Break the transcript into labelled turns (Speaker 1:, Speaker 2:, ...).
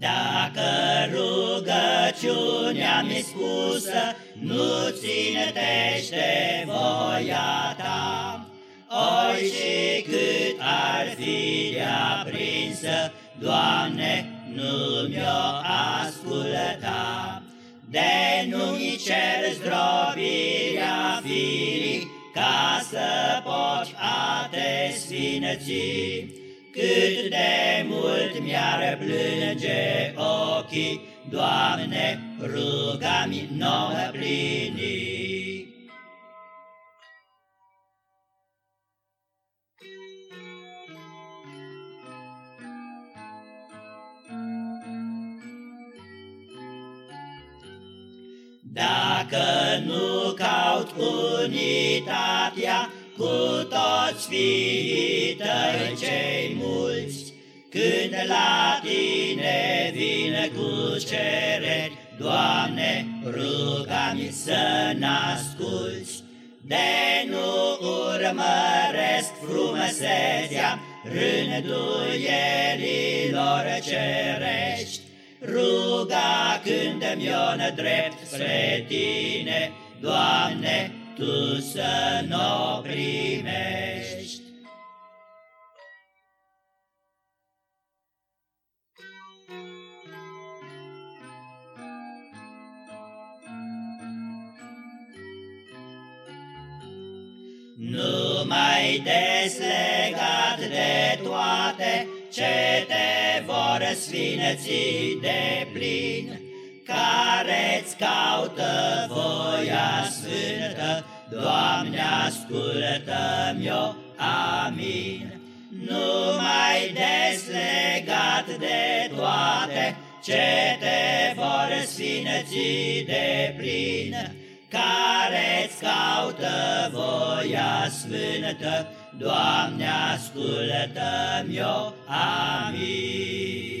Speaker 1: Dacă rugăciunea mi spusă nu ținetește voia ta, Oi și cât ar fi de aprinsă, Doamne, nu mi-o asculta. De nu-mi cer zdrobirea firii, Ca să poți a te sfinăți, cât de mult mi-ar plânge ochii, Doamne, ruga-mi nouă plini. Dacă nu caut unitatea, cu toți fiii tăi cei mulți, Când la tine vine cu cereri, Doamne, ruga-mi să n-asculți. De nu urmăresc frumusețea rânduielilor cerești, Ruga când mi-o drept spre tine, Doamne, tu să n-o primești. Nu mai deslegat de toate ce te vor sfinăți de plin, care-ți caută voia sfântă, Doamne, ascultă-mi-o, amin. Nu mai deslegat de toate ce te vor sfinăți de plin, care-ți caută voia sfântă, Doamne, ascultă-mi-o, amin.